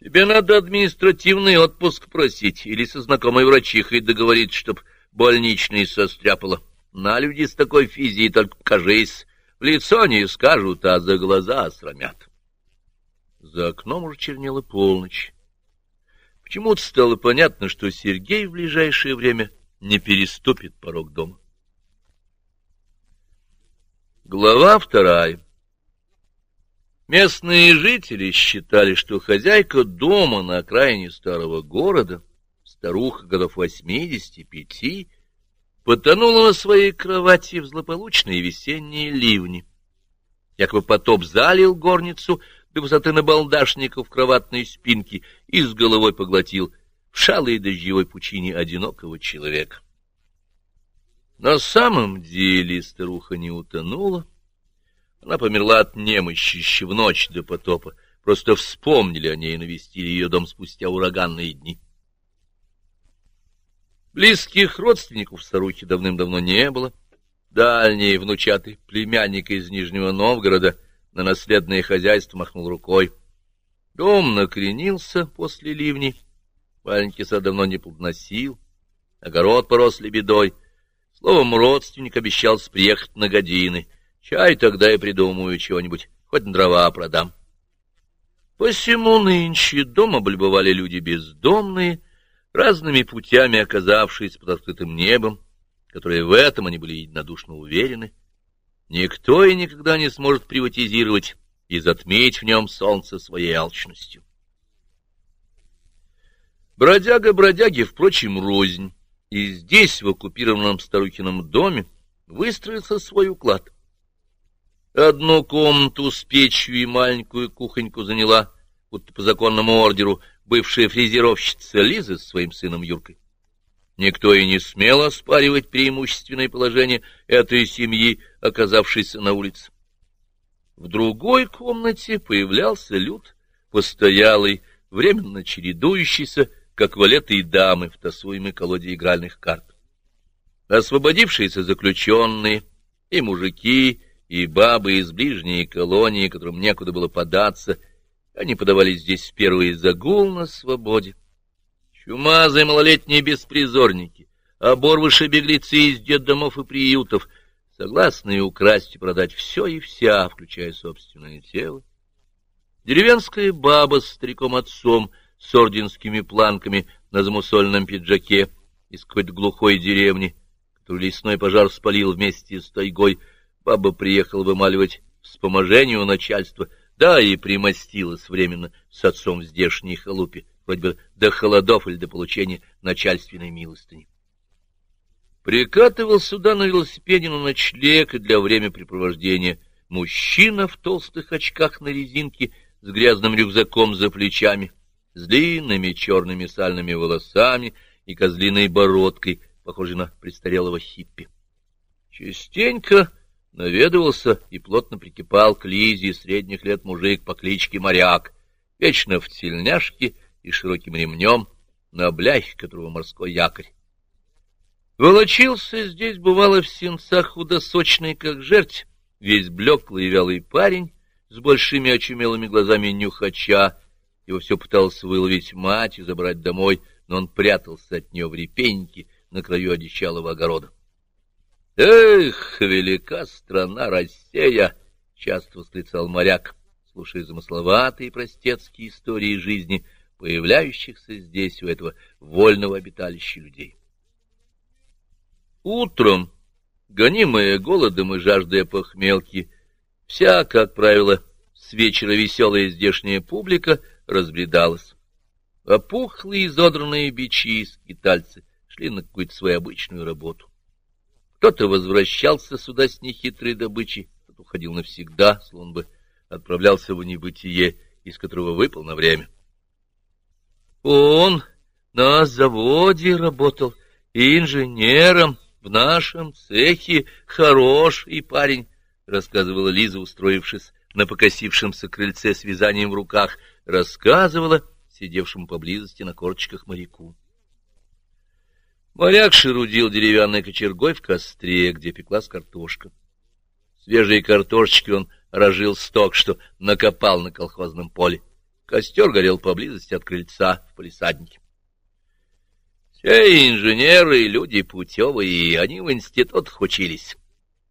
Тебе надо административный отпуск просить или со знакомой врачихой договориться, чтоб больничный состряпала. На люди с такой физией только кажись, в лицо не скажут, а за глаза срамят. За окном уже чернела полночь. Почему-то стало понятно, что Сергей в ближайшее время не переступит порог дома. Глава вторая. Местные жители считали, что хозяйка дома на окраине старого города, старуха годов восьмидесяти пяти, потонула на своей кровати в злополучные весенние ливни. Якобы потоп залил горницу до высоты набалдашников кроватной спинки и с головой поглотил в шалой дождевой пучине одинокого человека. На самом деле старуха не утонула. Она померла от немощи еще в ночь до потопа. Просто вспомнили о ней и навестили ее дом спустя ураганные дни. Близких родственников старухи давным-давно не было. Дальний внучатый племянник из Нижнего Новгорода на наследное хозяйство махнул рукой. Дом накренился после ливней. Маленький сад давно не плодносил. Огород порос лебедой — Словом, родственник обещался приехать на годины. Чай тогда и придумаю чего-нибудь, хоть дрова продам. Посему нынче дом облюбовали люди бездомные, разными путями оказавшиеся под открытым небом, которые в этом они были единодушно уверены. Никто и никогда не сможет приватизировать и затмить в нем солнце своей алчностью. Бродяга бродяги, впрочем, рознь и здесь, в оккупированном Старухином доме, выстроился свой уклад. Одну комнату с печью и маленькую кухоньку заняла, будто по законному ордеру, бывшая фрезеровщица Лиза с своим сыном Юркой. Никто и не смел оспаривать преимущественное положение этой семьи, оказавшейся на улице. В другой комнате появлялся люд, постоялый, временно чередующийся, как валеты и дамы в тасуемой колоде игральных карт. Освободившиеся заключенные, и мужики, и бабы из ближней колонии, которым некуда было податься, они подавались здесь в первый загул на свободе. Чумазые малолетние беспризорники, оборвыши-беглецы из детдомов и приютов, согласные украсть и продать все и вся, включая собственное тело. Деревенская баба с стариком-отцом с орденскими планками на замусольном пиджаке из какой-то глухой деревни, которую лесной пожар спалил вместе с тайгой, баба приехала вымаливать вспоможение у начальства, да и примостилась временно с отцом в здешней халупе, хоть бы до холодов или до получения начальственной милостыни. Прикатывал сюда на велосипеде на ночлег и для времяпрепровождения мужчина в толстых очках на резинке с грязным рюкзаком за плечами, с длинными черными сальными волосами и козлиной бородкой, похожей на престарелого хиппи. Частенько наведывался и плотно прикипал к Лизе средних лет мужик по кличке Моряк, вечно в тельняшке и широким ремнем, на бляхе которого морской якорь. Волочился здесь, бывало, в сенцах худосочный, как жерть, весь блеклый и вялый парень с большими очумелыми глазами нюхача. Его все пытался выловить мать и забрать домой, но он прятался от нее в репейнике на краю одичалого огорода. «Эх, велика страна Россия!» — часто восклицал моряк, слушая замысловатые простецкие истории жизни — появляющихся здесь, у этого вольного обиталища людей. Утром, гонимая голодом и жаждая похмелки, вся, как правило, с вечера веселая здешняя публика разбредалась. Опухлые изодранные бичи и скитальцы шли на какую-то свою обычную работу. Кто-то возвращался сюда с нехитрой добычей, кто-то уходил навсегда, словно бы отправлялся в небытие, из которого выпал на время. Он на заводе работал инженером в нашем цехе, хороший парень, — рассказывала Лиза, устроившись на покосившемся крыльце с вязанием в руках, рассказывала сидевшему поблизости на корточках моряку. Моряк шерудил деревянной кочергой в костре, где пеклась картошка. Свежие картошечки он рожил сток, что накопал на колхозном поле. Костер горел поблизости от крыльца в палисаднике. Все инженеры и люди путевые, они в институтах учились.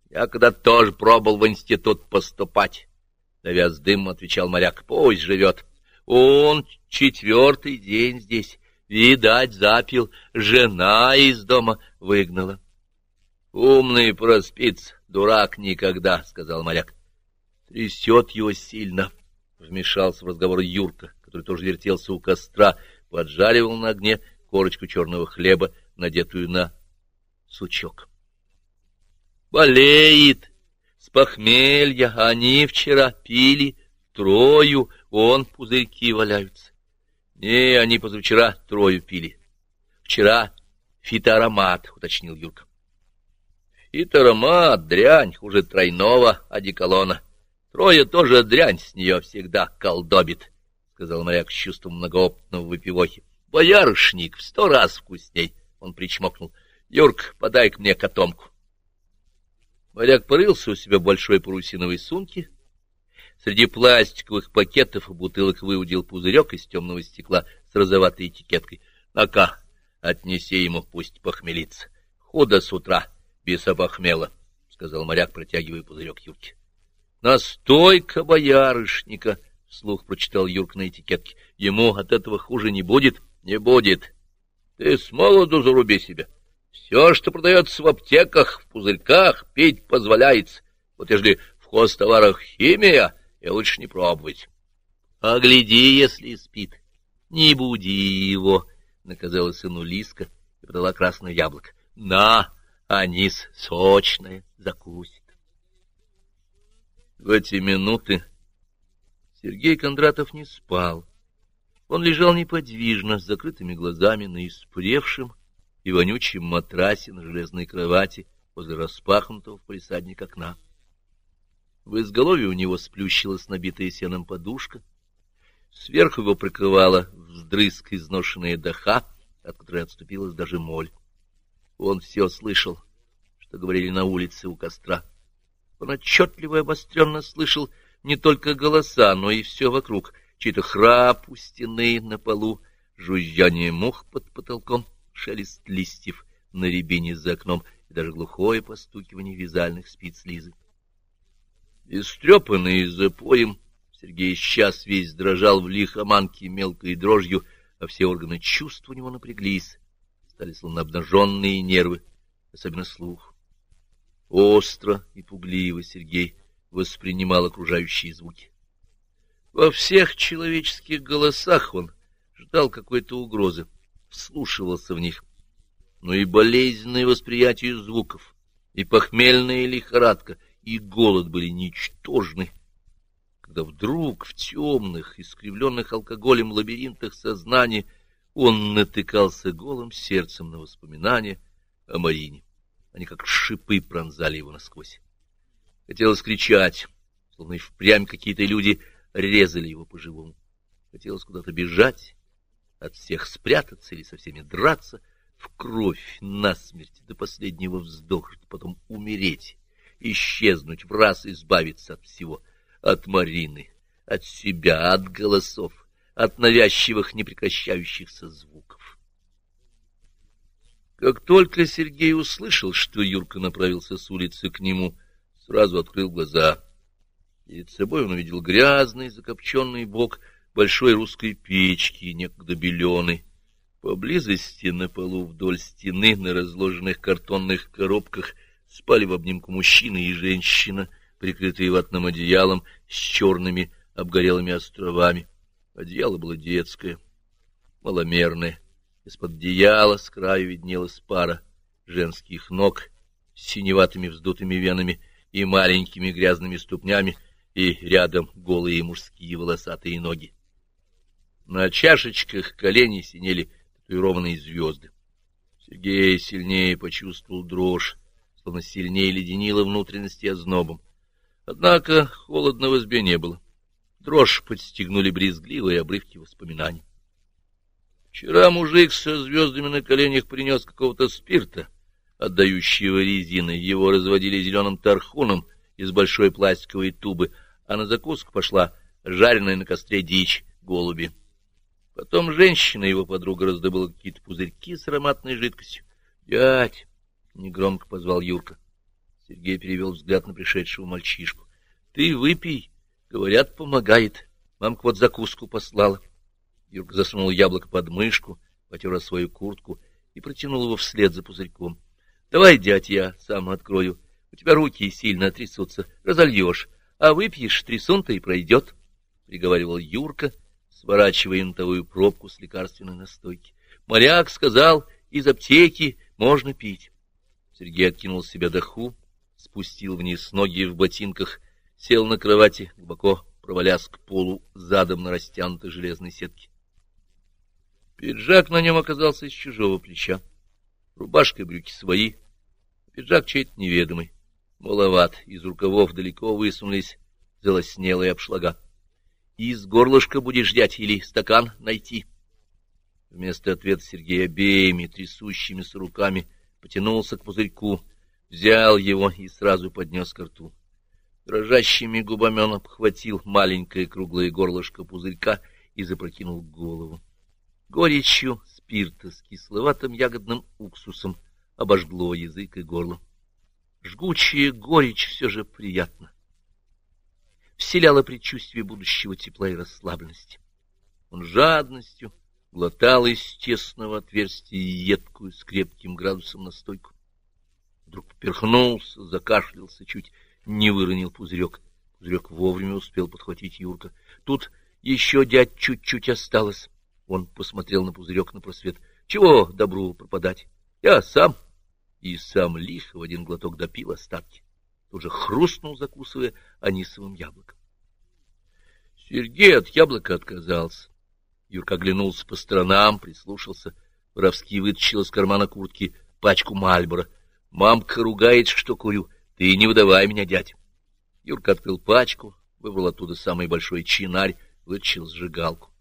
Я когда тоже пробовал в институт поступать. Навяз дым, отвечал моряк, пусть живет. Он четвертый день здесь, видать, запил, жена из дома выгнала. Умный проспиц, дурак никогда, сказал моряк. Трясет его сильно. Вмешался в разговор Юрка, который тоже вертелся у костра, поджаривал на огне корочку черного хлеба, надетую на сучок. «Болеет! С похмелья! Они вчера пили трою, он пузырьки валяются. Не, они позавчера трою пили. Вчера фитоаромат, уточнил Юрка. Фитоаромат, дрянь, хуже тройного одеколона. Трое тоже дрянь с нее всегда колдобит, — сказал моряк с чувством многоопытного выпивохи. — Боярышник в сто раз вкусней, — он причмокнул. — Юрк, подай-ка мне котомку. Моряк порылся у себя в большой парусиновой сумке. Среди пластиковых пакетов и бутылок выудил пузырек из темного стекла с розоватой этикеткой. — На-ка, отнеси ему, пусть похмелится. Худо с утра, без опохмела, — сказал моряк, протягивая пузырек Юрке. Настойка боярышника, — вслух прочитал Юрк на этикетке. — Ему от этого хуже не будет? Не будет. Ты с молоду заруби себя. Все, что продается в аптеках, в пузырьках, пить позволяется. Вот если в хозтоварах химия, я лучше не пробовать. — А гляди, если спит. Не буди его, — наказала сыну Лиска и подала красное яблоко. — На, анис сочное, закусит. В эти минуты Сергей Кондратов не спал. Он лежал неподвижно, с закрытыми глазами, на испревшем и вонючем матрасе на железной кровати возле распахнутого в палисадник окна. В изголовье у него сплющилась набитая сеном подушка, сверху его прикрывала вздрызг изношенная даха, от которой отступилась даже моль. Он все слышал, что говорили на улице у костра. Он отчетливо и обостренно слышал не только голоса, но и все вокруг — чей-то храп у стены на полу, жужжание мух под потолком, шелест листьев на рябине за окном и даже глухое постукивание вязальных спиц Лизы. Истрепанный запоем, Сергей сейчас весь дрожал в лихоманке мелкой дрожью, а все органы чувств у него напряглись, стали словно обнаженные нервы, особенно слух. Остро и пугливо Сергей воспринимал окружающие звуки. Во всех человеческих голосах он ждал какой-то угрозы, вслушивался в них. Но и болезненное восприятие звуков, и похмельная лихорадка, и голод были ничтожны, когда вдруг в темных, искривленных алкоголем лабиринтах сознания он натыкался голым сердцем на воспоминания о Марине. Они как шипы пронзали его насквозь. Хотелось кричать, словно и впрямь какие-то люди резали его по-живому. Хотелось куда-то бежать, от всех спрятаться или со всеми драться, в кровь, насмерть, до последнего вздоха, потом умереть, исчезнуть, в раз избавиться от всего, от Марины, от себя, от голосов, от навязчивых непрекращающихся звуков. Как только Сергей услышал, что Юрка направился с улицы к нему, сразу открыл глаза — Перед собой он увидел грязный, закопченный бок большой русской печки, некогда беленой. Поблизости на полу вдоль стены на разложенных картонных коробках спали в обнимку мужчина и женщина, прикрытые ватным одеялом с черными обгорелыми островами. Одеяло было детское, маломерное. Из-под одеяла с краю виднелась пара женских ног с синеватыми вздутыми венами и маленькими грязными ступнями, и рядом голые мужские волосатые ноги. На чашечках коленей синели татуированные звезды. Сергей сильнее почувствовал дрожь, словно сильнее леденило внутренности ознобом. Однако холодно в избе не было. Дрожь подстегнули брезгливые обрывки воспоминаний. Вчера мужик со звездами на коленях принес какого-то спирта, отдающего резиной. Его разводили зеленым тархуном из большой пластиковой тубы, а на закуску пошла жареная на костре дичь, голуби. Потом женщина, его подруга, раздобыла какие-то пузырьки с ароматной жидкостью. — Дядь! — негромко позвал Юрка. Сергей перевел взгляд на пришедшего мальчишку. — Ты выпей. Говорят, помогает. Мамка вот закуску послала. Юрка засунул яблоко под мышку, потер свою куртку и протянул его вслед за пузырьком. — Давай, дядь, я сам открою. У тебя руки сильно трясутся. Разольешь а выпьешь трясун-то и пройдет, — приговаривал Юрка, сворачивая нотовую пробку с лекарственной настойки. Моряк сказал, из аптеки можно пить. Сергей откинул с себя доху, спустил вниз ноги в ботинках, сел на кровати, глубоко провалясь к полу задом на растянутой железной сетке. Пиджак на нем оказался из чужого плеча. Рубашка и брюки свои, пиджак чей-то неведомый маловат, из рукавов далеко высунулись залоснелые обшлага. Из горлышка будешь ждать или стакан найти? Вместо ответа Сергей обеими трясущимися руками потянулся к пузырьку, взял его и сразу поднес к рту. Дрожащими губами он обхватил маленькое круглое горлышко пузырька и запрокинул голову. Горечью спирта с кисловатым ягодным уксусом обожгло язык и горло. Жгучая горечь все же приятна. Вселяла предчувствие будущего тепла и расслабленности. Он жадностью глотал из тесного отверстия едкую с крепким градусом настойку. Вдруг поперхнулся, закашлялся, чуть не выронил пузырек. Пузырек вовремя успел подхватить Юрка. Тут еще дядь чуть-чуть осталось. Он посмотрел на пузырек на просвет. Чего добру пропадать? Я сам и сам лихо в один глоток допил остатки. Тут же хрустнул, закусывая анисовым яблоком. Сергей от яблока отказался. Юрка оглянулся по сторонам, прислушался. Воровски вытащил из кармана куртки пачку Мальбора. Мамка ругает, что курю. Ты не выдавай меня, дядь. Юрка открыл пачку, выбрал оттуда самый большой чинарь, вытащил зажигалку.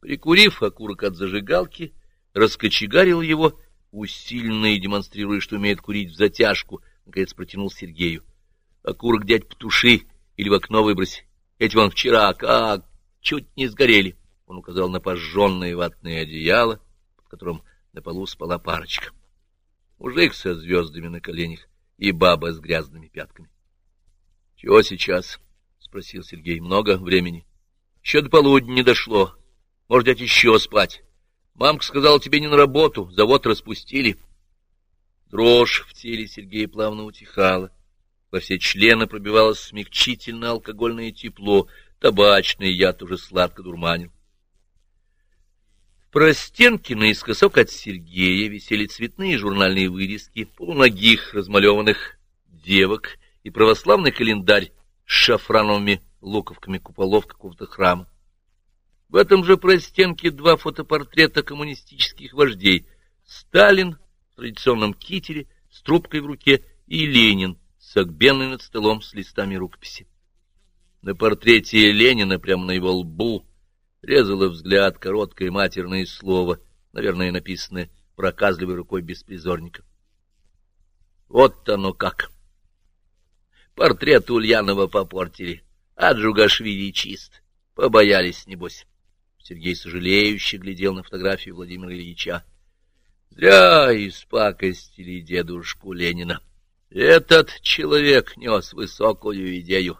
Прикурив окурок от зажигалки, раскочегарил его, усиленно и демонстрируя, что умеет курить в затяжку, наконец протянул Сергею. — Окурок, дядь, потуши или в окно выброси. Эти вон вчера как чуть не сгорели. Он указал на пожженное ватное одеяло, под которым на полу спала парочка. Мужик со звездами на коленях и баба с грязными пятками. — Чего сейчас? — спросил Сергей. — Много времени. — Еще до полудня не дошло. Может, дать еще спать. Мамка сказала, тебе не на работу, завод распустили. Дрожь в теле Сергея плавно утихала. Во все члены пробивалось смягчительное алкогольное тепло, табачный яд уже сладко дурманил. В простенке наискосок от Сергея висели цветные журнальные вырезки полуногих размалеванных девок и православный календарь с шафрановыми луковками куполов какого-то храма. В этом же простенке два фотопортрета коммунистических вождей — Сталин в традиционном кителе с трубкой в руке и Ленин согбенный над столом с листами рукописи. На портрете Ленина прямо на его лбу резало взгляд короткое матерное слово, наверное, написанное проказливой рукой беспризорника. Вот оно как! Портрет Ульянова попортили, а Джугашвили чист. Побоялись, небось. Сергей сожалеюще глядел на фотографию Владимира Ильича. Зря испакостили дедушку Ленина. Этот человек нес высокую идею.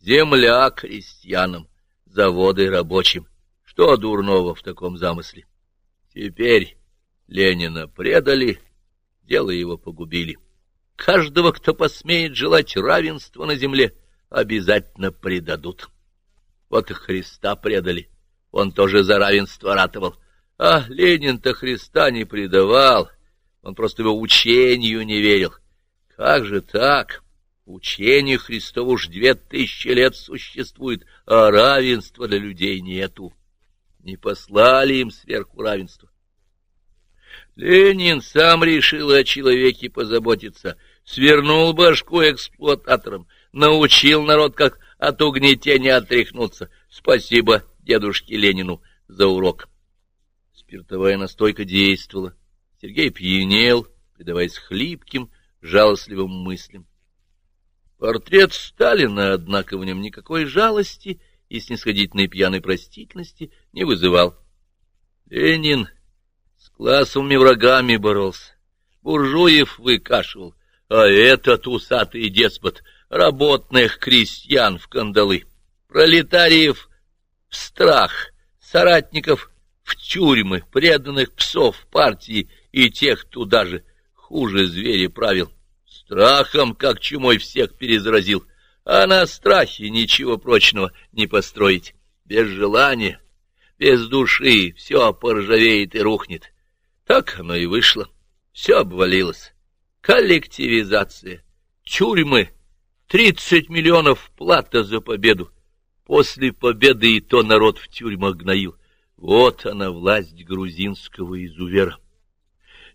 Земля крестьянам, заводы рабочим. Что дурного в таком замысле? Теперь Ленина предали, дело его погубили. Каждого, кто посмеет желать равенства на земле, обязательно предадут. Вот и Христа предали, он тоже за равенство ратовал. А Ленин-то Христа не предавал, он просто его учению не верил. Как же так? Учение Христово уж две тысячи лет существует, а равенства для людей нету. Не послали им сверху равенства. Ленин сам решил о человеке позаботиться, свернул башку эксплуататорам, научил народ, как от угнетения отряхнуться. Спасибо дедушке Ленину за урок. Спиртовая настойка действовала. Сергей пьянел, предаваясь хлипким, жалостливым мыслям. Портрет Сталина, однако, в нем никакой жалости и снисходительной пьяной простительности не вызывал. Ленин с классовыми врагами боролся, буржуев выкашивал, а этот усатый деспот работных крестьян в кандалы, пролетариев в страх, соратников в тюрьмы, преданных псов партии и тех туда же, хуже звери правил. Страхом, как чумой, всех перезаразил. А на страхе ничего прочного не построить. Без желания, без души все поржавеет и рухнет. Так оно и вышло. Все обвалилось. Коллективизация, тюрьмы, тридцать миллионов плата за победу. После победы и то народ в тюрьмах гноил. Вот она, власть грузинского изувера.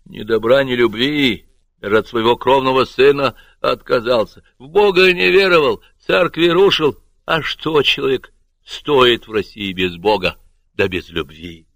Ни добра, ни любви, даже от своего кровного сына отказался, в Бога не веровал, церкви рушил. А что человек стоит в России без Бога, да без любви?